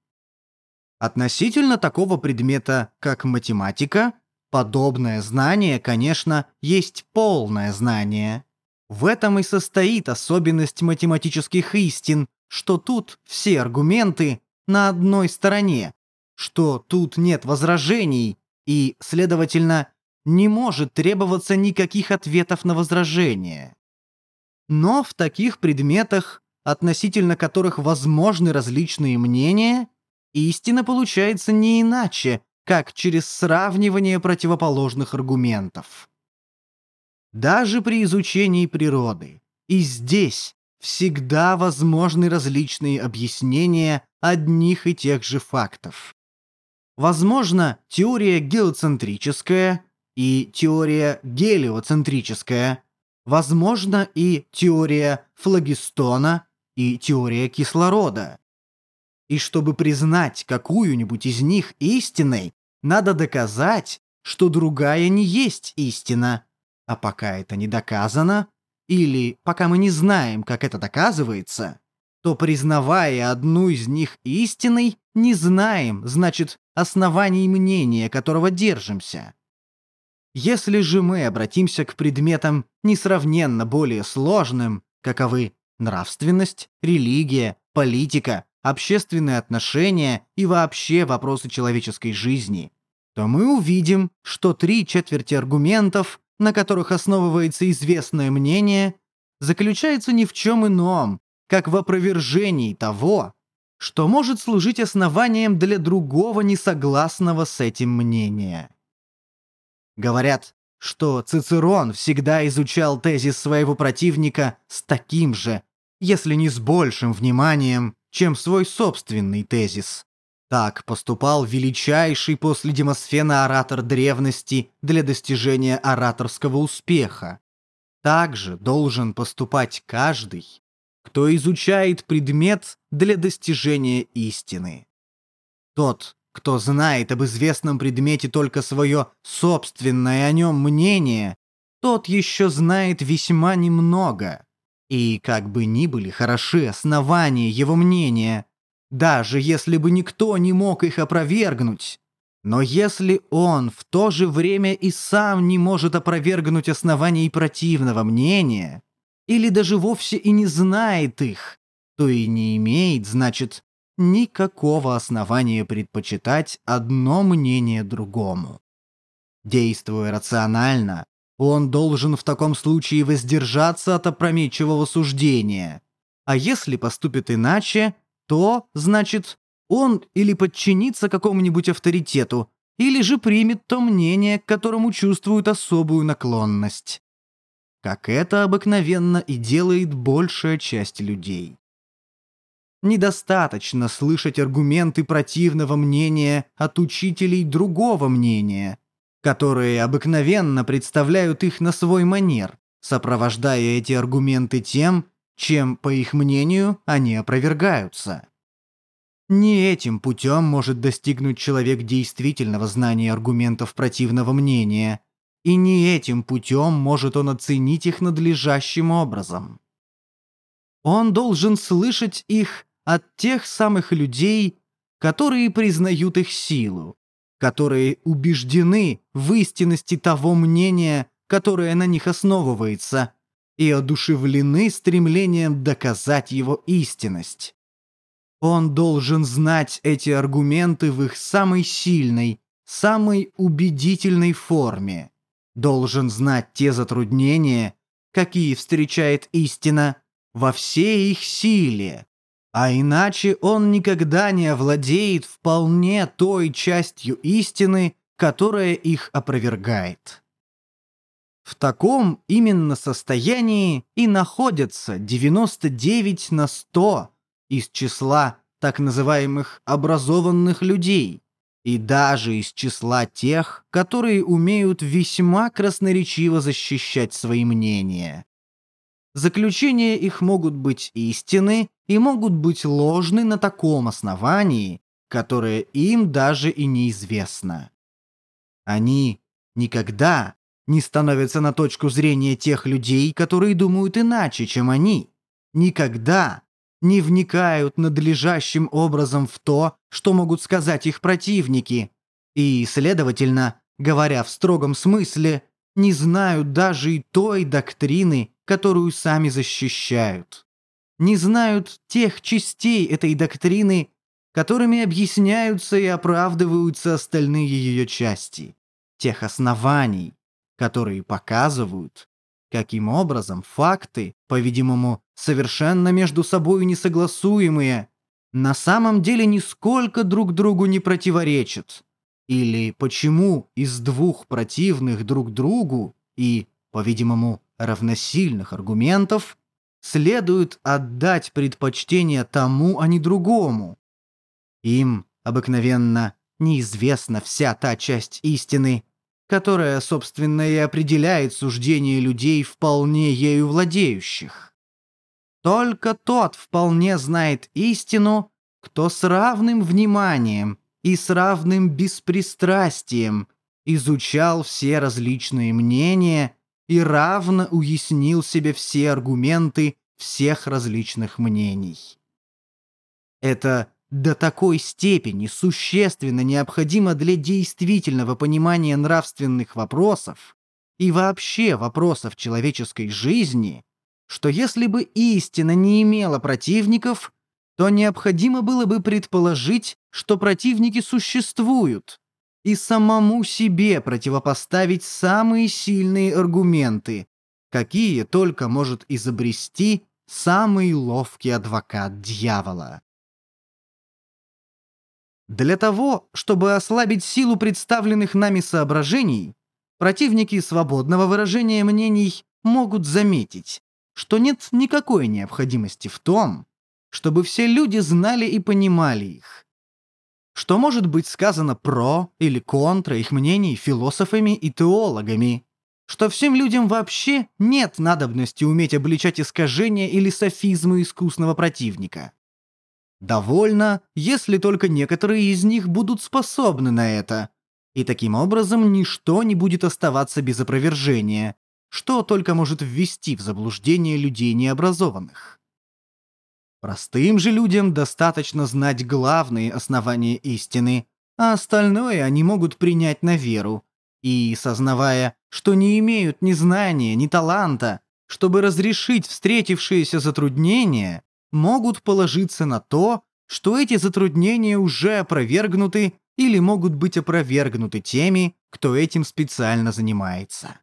Относительно такого предмета, как математика, подобное знание, конечно, есть полное знание. В этом и состоит особенность математических истин, что тут все аргументы на одной стороне, что тут нет возражений и, следовательно, не может требоваться никаких ответов на возражения. Но в таких предметах, относительно которых возможны различные мнения, истина получается не иначе, как через сравнивание противоположных аргументов. Даже при изучении природы и здесь всегда возможны различные объяснения одних и тех же фактов. Возможно, теория геоцентрическая и теория гелиоцентрическая, возможно и теория флагистона и теория кислорода. И чтобы признать какую-нибудь из них истиной, надо доказать, что другая не есть истина. А пока это не доказано, или пока мы не знаем, как это доказывается, то, признавая одну из них истиной, не знаем, значит, оснований мнения, которого держимся. Если же мы обратимся к предметам несравненно более сложным, каковы нравственность, религия, политика, общественные отношения и вообще вопросы человеческой жизни, то мы увидим, что три четверти аргументов, на которых основывается известное мнение, заключается ни в чем ином, как в опровержении того, что может служить основанием для другого несогласного с этим мнения. Говорят, что Цицерон всегда изучал тезис своего противника с таким же, если не с большим вниманием, чем свой собственный тезис. Так поступал величайший после Демосфена оратор древности для достижения ораторского успеха. Также должен поступать каждый, кто изучает предмет для достижения истины. Тот, кто знает об известном предмете только свое собственное о нем мнение, тот еще знает весьма немного. И как бы ни были хороши основания его мнения, даже если бы никто не мог их опровергнуть, но если он в то же время и сам не может опровергнуть оснований противного мнения, или даже вовсе и не знает их, то и не имеет, значит, никакого основания предпочитать одно мнение другому. Действуя рационально, он должен в таком случае воздержаться от опрометчивого суждения. А если поступит иначе, то, значит, он или подчинится какому-нибудь авторитету, или же примет то мнение, к которому чувствует особую наклонность как это обыкновенно и делает большая часть людей. Недостаточно слышать аргументы противного мнения от учителей другого мнения, которые обыкновенно представляют их на свой манер, сопровождая эти аргументы тем, чем, по их мнению, они опровергаются. Не этим путем может достигнуть человек действительного знания аргументов противного мнения, и не этим путем может он оценить их надлежащим образом. Он должен слышать их от тех самых людей, которые признают их силу, которые убеждены в истинности того мнения, которое на них основывается, и одушевлены стремлением доказать его истинность. Он должен знать эти аргументы в их самой сильной, самой убедительной форме должен знать те затруднения, какие встречает истина во всей их силе, а иначе он никогда не овладеет вполне той частью истины, которая их опровергает. В таком именно состоянии и находятся 99 на 100 из числа так называемых образованных людей, и даже из числа тех, которые умеют весьма красноречиво защищать свои мнения. Заключения их могут быть истинны и могут быть ложны на таком основании, которое им даже и неизвестно. Они никогда не становятся на точку зрения тех людей, которые думают иначе, чем они. Никогда не вникают надлежащим образом в то, что могут сказать их противники, и, следовательно, говоря в строгом смысле, не знают даже и той доктрины, которую сами защищают. Не знают тех частей этой доктрины, которыми объясняются и оправдываются остальные ее части, тех оснований, которые показывают, каким образом факты, по-видимому, совершенно между собой несогласуемые, на самом деле нисколько друг другу не противоречат. Или почему из двух противных друг другу и, по-видимому, равносильных аргументов следует отдать предпочтение тому, а не другому. Им обыкновенно неизвестна вся та часть истины, которая, собственно, и определяет суждение людей, вполне ею владеющих. Только тот вполне знает истину, кто с равным вниманием и с равным беспристрастием изучал все различные мнения и равно уяснил себе все аргументы всех различных мнений. Это до такой степени существенно необходимо для действительного понимания нравственных вопросов и вообще вопросов человеческой жизни, что если бы истина не имела противников, то необходимо было бы предположить, что противники существуют, и самому себе противопоставить самые сильные аргументы, какие только может изобрести самый ловкий адвокат дьявола. Для того, чтобы ослабить силу представленных нами соображений, противники свободного выражения мнений могут заметить, что нет никакой необходимости в том, чтобы все люди знали и понимали их. Что может быть сказано про или контра их мнений философами и теологами, что всем людям вообще нет надобности уметь обличать искажения или софизмы искусного противника. Довольно, если только некоторые из них будут способны на это, и таким образом ничто не будет оставаться без опровержения, что только может ввести в заблуждение людей необразованных. Простым же людям достаточно знать главные основания истины, а остальное они могут принять на веру, и, сознавая, что не имеют ни знания, ни таланта, чтобы разрешить встретившиеся затруднения, могут положиться на то, что эти затруднения уже опровергнуты или могут быть опровергнуты теми, кто этим специально занимается.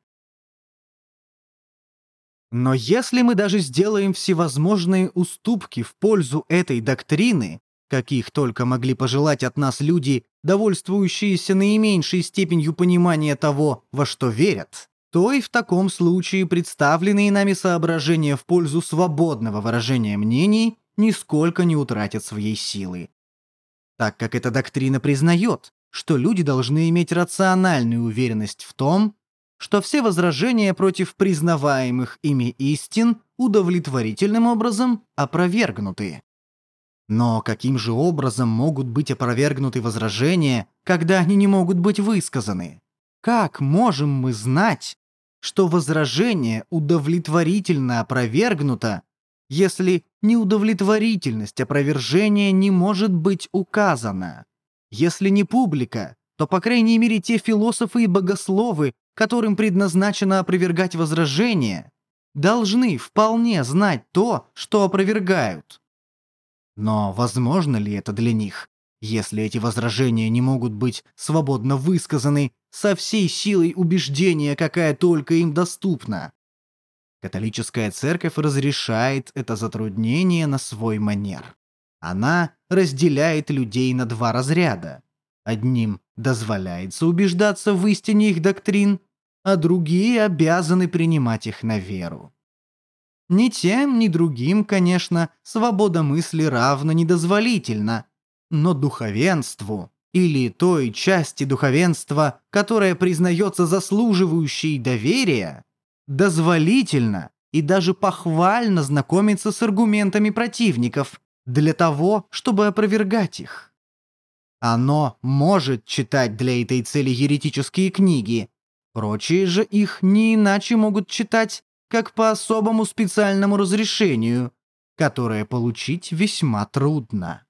Но если мы даже сделаем всевозможные уступки в пользу этой доктрины, каких только могли пожелать от нас люди, довольствующиеся наименьшей степенью понимания того, во что верят, то и в таком случае представленные нами соображения в пользу свободного выражения мнений нисколько не утратят своей силы. Так как эта доктрина признает, что люди должны иметь рациональную уверенность в том, что все возражения против признаваемых ими истин удовлетворительным образом опровергнуты. Но каким же образом могут быть опровергнуты возражения, когда они не могут быть высказаны? Как можем мы знать, что возражение удовлетворительно опровергнуто, если неудовлетворительность опровержения не может быть указана? Если не публика, то, по крайней мере, те философы и богословы, которым предназначено опровергать возражения, должны вполне знать то, что опровергают. Но возможно ли это для них, если эти возражения не могут быть свободно высказаны со всей силой убеждения, какая только им доступна? Католическая церковь разрешает это затруднение на свой манер. Она разделяет людей на два разряда. Одним дозволяется убеждаться в истине их доктрин, а другие обязаны принимать их на веру. Ни тем, ни другим, конечно, свобода мысли равно недозволительна, но духовенству или той части духовенства, которая признается заслуживающей доверия, дозволительно и даже похвально знакомиться с аргументами противников для того, чтобы опровергать их. Оно может читать для этой цели еретические книги, прочие же их не иначе могут читать, как по особому специальному разрешению, которое получить весьма трудно.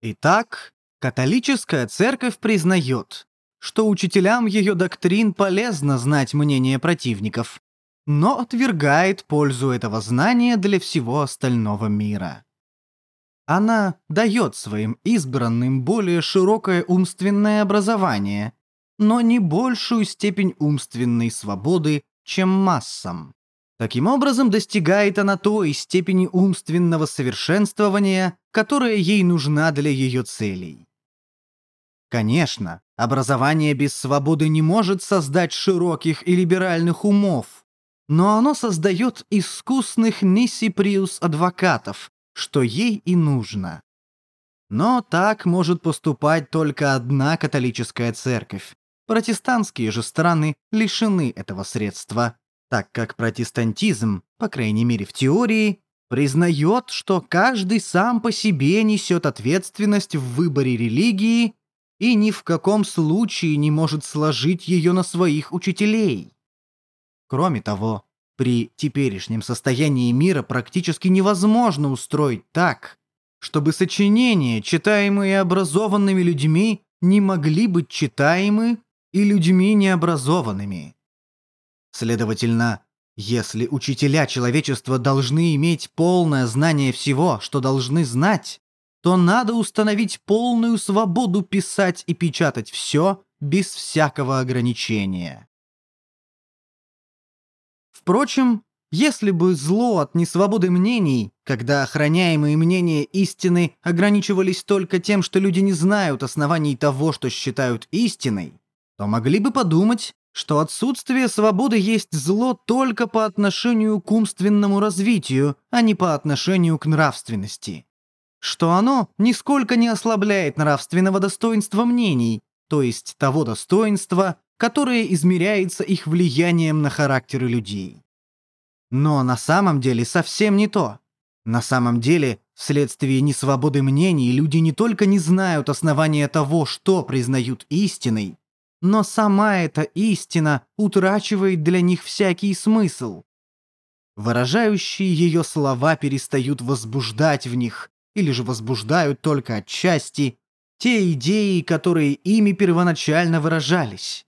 Итак, католическая церковь признает, что учителям ее доктрин полезно знать мнение противников, но отвергает пользу этого знания для всего остального мира. Она дает своим избранным более широкое умственное образование, но не большую степень умственной свободы, чем массам. Таким образом, достигает она той степени умственного совершенствования, которая ей нужна для ее целей. Конечно, образование без свободы не может создать широких и либеральных умов, но оно создает искусных нисиприус-адвокатов, что ей и нужно. Но так может поступать только одна католическая церковь, Протестантские же страны лишены этого средства, так как протестантизм, по крайней мере в теории, признает, что каждый сам по себе несет ответственность в выборе религии и ни в каком случае не может сложить ее на своих учителей. Кроме того, при теперешнем состоянии мира практически невозможно устроить так, чтобы сочинения, читаемые образованными людьми, не могли быть читаемы и людьми необразованными. Следовательно, если учителя человечества должны иметь полное знание всего, что должны знать, то надо установить полную свободу писать и печатать все без всякого ограничения. Впрочем, если бы зло от несвободы мнений, когда охраняемые мнения истины ограничивались только тем, что люди не знают оснований того, что считают истиной, то могли бы подумать, что отсутствие свободы есть зло только по отношению к умственному развитию, а не по отношению к нравственности. Что оно нисколько не ослабляет нравственного достоинства мнений, то есть того достоинства, которое измеряется их влиянием на характеры людей. Но на самом деле совсем не то. На самом деле, вследствие несвободы мнений, люди не только не знают основания того, что признают истиной, но сама эта истина утрачивает для них всякий смысл. Выражающие ее слова перестают возбуждать в них, или же возбуждают только отчасти, те идеи, которые ими первоначально выражались.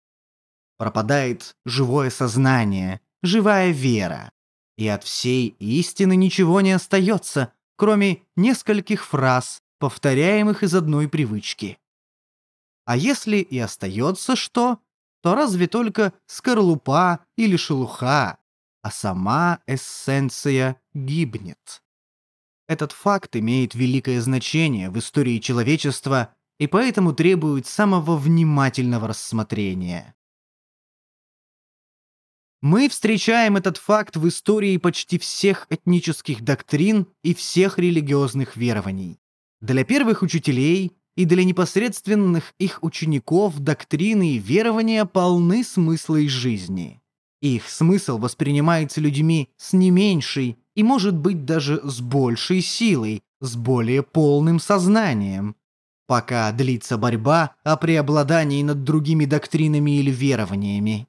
Пропадает живое сознание, живая вера и от всей истины ничего не остается, кроме нескольких фраз, повторяемых из одной привычки. А если и остается что, то разве только скорлупа или шелуха, а сама эссенция гибнет. Этот факт имеет великое значение в истории человечества и поэтому требует самого внимательного рассмотрения. Мы встречаем этот факт в истории почти всех этнических доктрин и всех религиозных верований. Для первых учителей и для непосредственных их учеников доктрины и верования полны смысла из жизни. Их смысл воспринимается людьми с не меньшей и, может быть, даже с большей силой, с более полным сознанием, пока длится борьба о преобладании над другими доктринами или верованиями.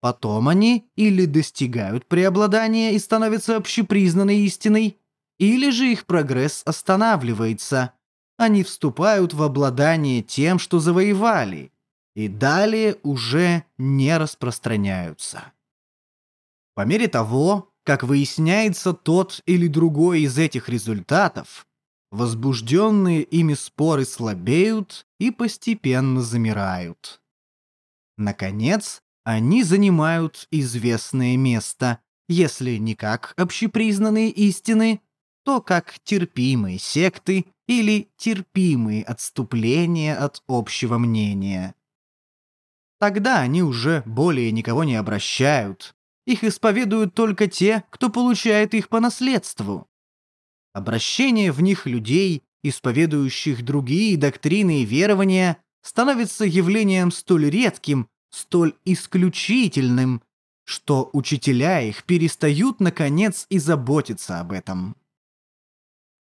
Потом они или достигают преобладания и становятся общепризнанной истиной, или же их прогресс останавливается. Они вступают в обладание тем, что завоевали, и далее уже не распространяются. По мере того, как выясняется тот или другой из этих результатов, возбужденные ими споры слабеют и постепенно замирают. Наконец, они занимают известное место, если не как общепризнанные истины, то как терпимые секты или терпимые отступления от общего мнения. Тогда они уже более никого не обращают, их исповедуют только те, кто получает их по наследству. Обращение в них людей, исповедующих другие доктрины и верования, становится явлением столь редким, столь исключительным, что учителя их перестают, наконец, и заботиться об этом.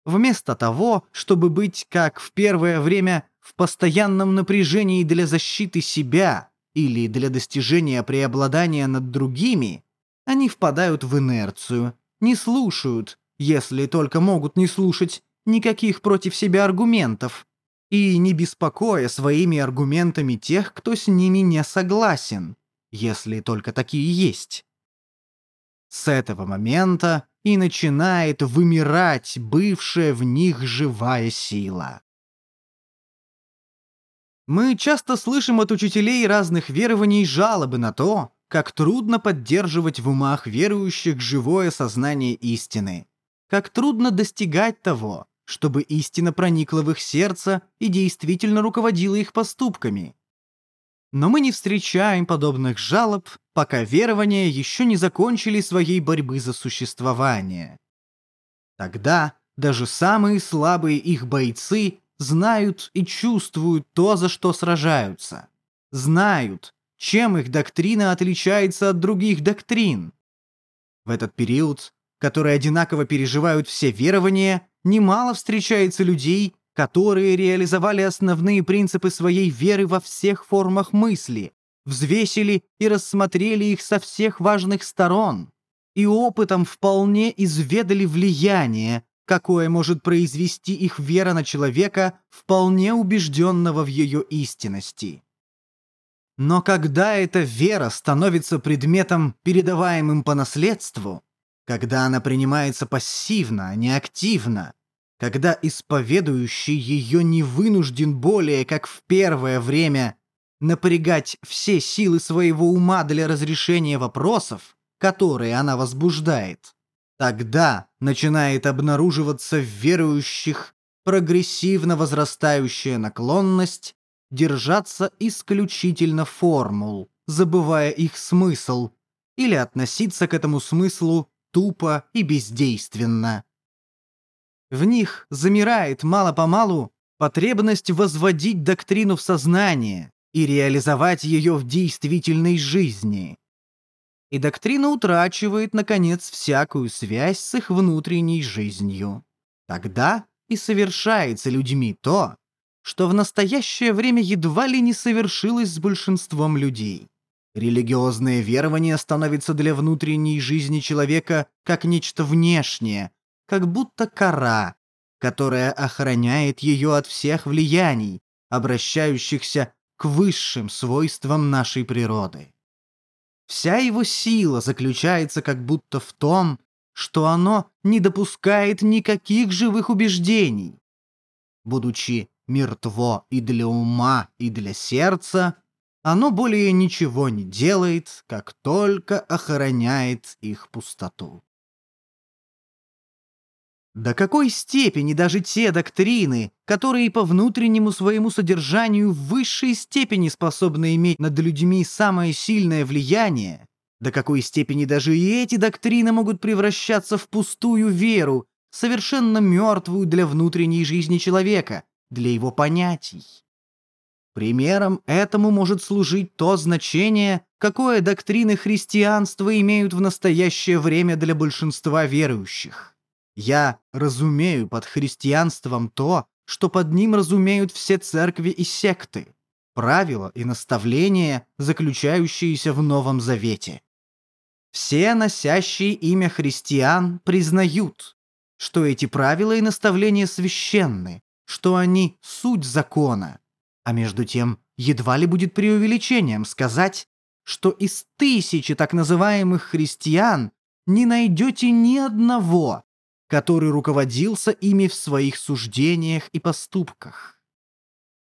Вместо того, чтобы быть, как в первое время, в постоянном напряжении для защиты себя или для достижения преобладания над другими, они впадают в инерцию, не слушают, если только могут не слушать, никаких против себя аргументов, и не беспокоя своими аргументами тех, кто с ними не согласен, если только такие есть. С этого момента и начинает вымирать бывшая в них живая сила. Мы часто слышим от учителей разных верований жалобы на то, как трудно поддерживать в умах верующих живое сознание истины, как трудно достигать того, чтобы истина проникла в их сердце и действительно руководила их поступками. Но мы не встречаем подобных жалоб, пока верования еще не закончили своей борьбы за существование. Тогда даже самые слабые их бойцы знают и чувствуют то, за что сражаются. Знают, чем их доктрина отличается от других доктрин. В этот период, который одинаково переживают все верования, немало встречается людей, которые реализовали основные принципы своей веры во всех формах мысли, взвесили и рассмотрели их со всех важных сторон, и опытом вполне изведали влияние, какое может произвести их вера на человека, вполне убежденного в ее истинности. Но когда эта вера становится предметом, передаваемым по наследству, когда она принимается пассивно, а не активно, когда исповедующий ее не вынужден более, как в первое время, напрягать все силы своего ума для разрешения вопросов, которые она возбуждает, тогда начинает обнаруживаться в верующих прогрессивно возрастающая наклонность держаться исключительно формул, забывая их смысл, или относиться к этому смыслу тупо и бездейственно. В них замирает мало-помалу потребность возводить доктрину в сознание и реализовать ее в действительной жизни. И доктрина утрачивает, наконец, всякую связь с их внутренней жизнью. Тогда и совершается людьми то, что в настоящее время едва ли не совершилось с большинством людей. Религиозное верование становится для внутренней жизни человека как нечто внешнее, как будто кора, которая охраняет ее от всех влияний, обращающихся к высшим свойствам нашей природы. Вся его сила заключается как будто в том, что оно не допускает никаких живых убеждений. Будучи мертво и для ума, и для сердца, оно более ничего не делает, как только охраняет их пустоту. До какой степени даже те доктрины, которые по внутреннему своему содержанию в высшей степени способны иметь над людьми самое сильное влияние, до какой степени даже и эти доктрины могут превращаться в пустую веру, совершенно мертвую для внутренней жизни человека, для его понятий. Примером этому может служить то значение, какое доктрины христианства имеют в настоящее время для большинства верующих. Я разумею под христианством то, что под ним разумеют все церкви и секты, правила и наставления, заключающиеся в Новом Завете. Все носящие имя христиан признают, что эти правила и наставления священны, что они суть закона. А между тем, едва ли будет преувеличением сказать, что из тысячи так называемых христиан не найдете ни одного, который руководился ими в своих суждениях и поступках.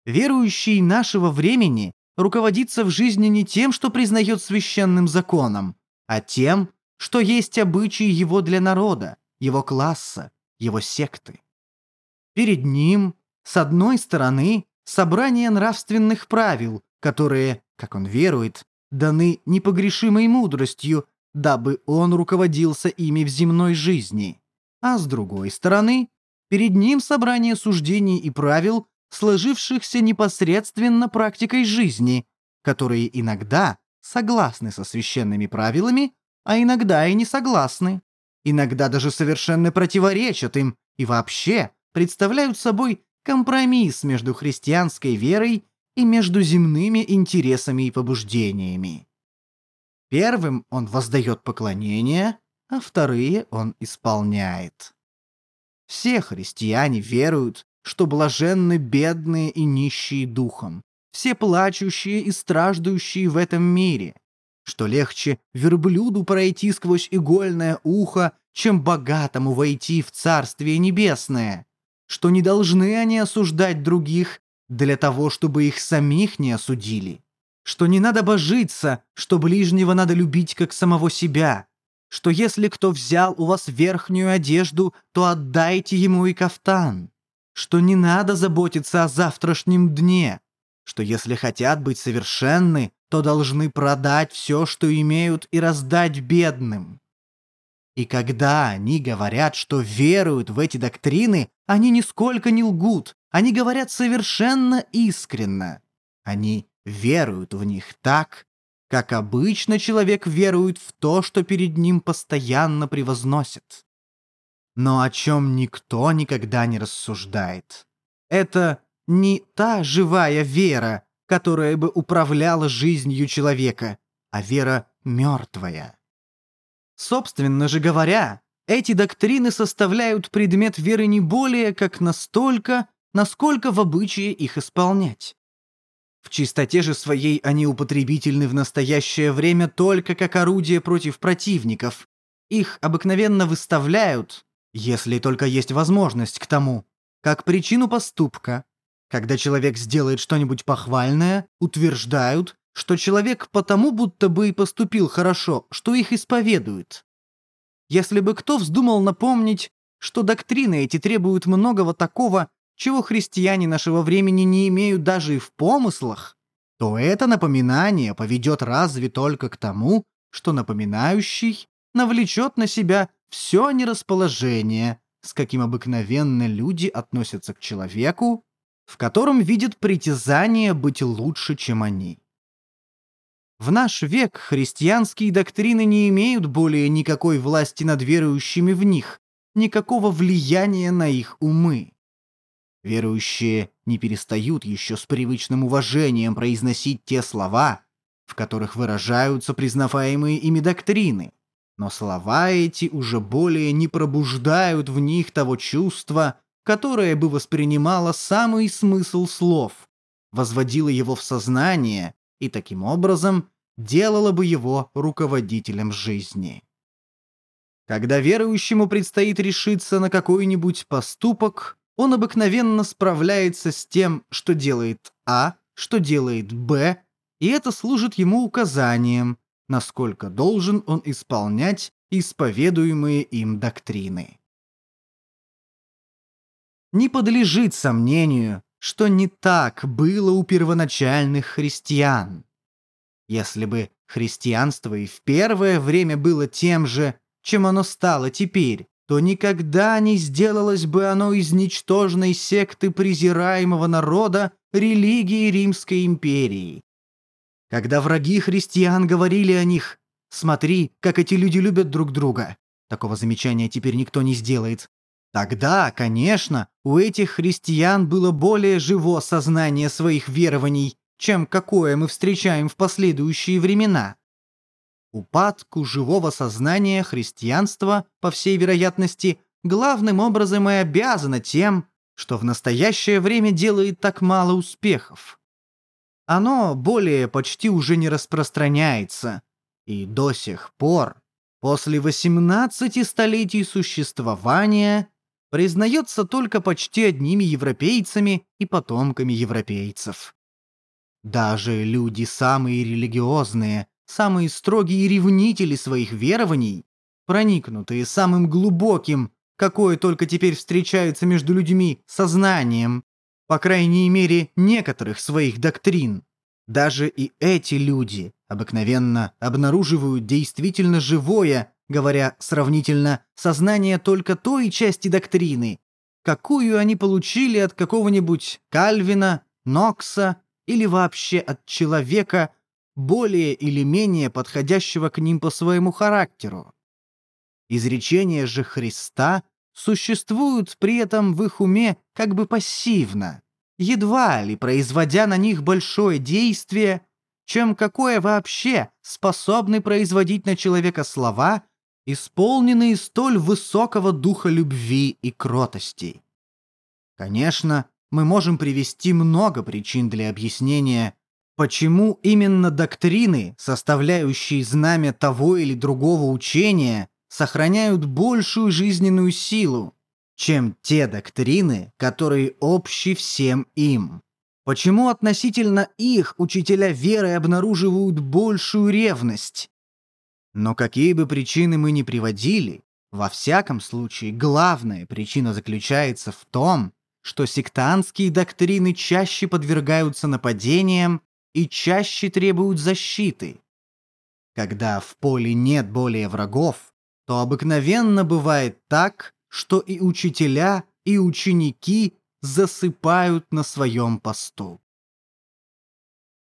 Верующий нашего времени руководится в жизни не тем, что признает священным законом, а тем, что есть обычаи его для народа, его класса, его секты. Перед ним, с одной стороны, собрание нравственных правил, которые, как он верует, даны непогрешимой мудростью, дабы он руководился ими в земной жизни а с другой стороны, перед ним собрание суждений и правил, сложившихся непосредственно практикой жизни, которые иногда согласны со священными правилами, а иногда и не согласны. Иногда даже совершенно противоречат им и вообще представляют собой компромисс между христианской верой и между земными интересами и побуждениями. Первым он воздает поклонение, а вторые он исполняет. Все христиане веруют, что блаженны бедные и нищие духом, все плачущие и страждущие в этом мире, что легче верблюду пройти сквозь игольное ухо, чем богатому войти в Царствие Небесное, что не должны они осуждать других для того, чтобы их самих не осудили, что не надо божиться, что ближнего надо любить как самого себя, что если кто взял у вас верхнюю одежду, то отдайте ему и кафтан, что не надо заботиться о завтрашнем дне, что если хотят быть совершенны, то должны продать все, что имеют, и раздать бедным. И когда они говорят, что веруют в эти доктрины, они нисколько не лгут, они говорят совершенно искренно. Они веруют в них так, как обычно человек верует в то, что перед ним постоянно превозносит. Но о чем никто никогда не рассуждает. Это не та живая вера, которая бы управляла жизнью человека, а вера мертвая. Собственно же говоря, эти доктрины составляют предмет веры не более как настолько, насколько в обычае их исполнять. В чистоте же своей они употребительны в настоящее время только как орудие против противников. Их обыкновенно выставляют, если только есть возможность к тому, как причину поступка. Когда человек сделает что-нибудь похвальное, утверждают, что человек потому будто бы и поступил хорошо, что их исповедует. Если бы кто вздумал напомнить, что доктрины эти требуют многого такого, чего христиане нашего времени не имеют даже и в помыслах, то это напоминание поведет разве только к тому, что напоминающий навлечет на себя все нерасположение, с каким обыкновенно люди относятся к человеку, в котором видят притязание быть лучше, чем они. В наш век христианские доктрины не имеют более никакой власти над верующими в них, никакого влияния на их умы. Верующие не перестают еще с привычным уважением произносить те слова, в которых выражаются признаваемые ими доктрины. Но слова эти уже более не пробуждают в них того чувства, которое бы воспринимало самый смысл слов, возводило его в сознание и таким образом делало бы его руководителем жизни. Когда верующему предстоит решиться на какой-нибудь поступок, он обыкновенно справляется с тем, что делает А, что делает Б, и это служит ему указанием, насколько должен он исполнять исповедуемые им доктрины. Не подлежит сомнению, что не так было у первоначальных христиан. Если бы христианство и в первое время было тем же, чем оно стало теперь, то никогда не сделалось бы оно из ничтожной секты презираемого народа религии Римской империи. Когда враги христиан говорили о них «Смотри, как эти люди любят друг друга», такого замечания теперь никто не сделает, Тогда, конечно, у этих христиан было более живо сознание своих верований, чем какое мы встречаем в последующие времена. Упадку живого сознания христианства, по всей вероятности, главным образом и обязано тем, что в настоящее время делает так мало успехов. Оно более почти уже не распространяется, и до сих пор, после 18 столетий существования, признается только почти одними европейцами и потомками европейцев. Даже люди самые религиозные – самые строгие ревнители своих верований, проникнутые самым глубоким, какое только теперь встречается между людьми, сознанием, по крайней мере, некоторых своих доктрин. Даже и эти люди обыкновенно обнаруживают действительно живое, говоря сравнительно, сознание только той части доктрины, какую они получили от какого-нибудь Кальвина, Нокса или вообще от человека, более или менее подходящего к ним по своему характеру. Изречения же Христа существуют при этом в их уме как бы пассивно, едва ли производя на них большое действие, чем какое вообще способны производить на человека слова, исполненные столь высокого духа любви и кротости. Конечно, мы можем привести много причин для объяснения, Почему именно доктрины, составляющие знамя того или другого учения, сохраняют большую жизненную силу, чем те доктрины, которые общи всем им? Почему относительно их учителя веры обнаруживают большую ревность? Но какие бы причины мы ни приводили, во всяком случае главная причина заключается в том, что сектантские доктрины чаще подвергаются нападениям и чаще требуют защиты. Когда в поле нет более врагов, то обыкновенно бывает так, что и учителя, и ученики засыпают на своем посту.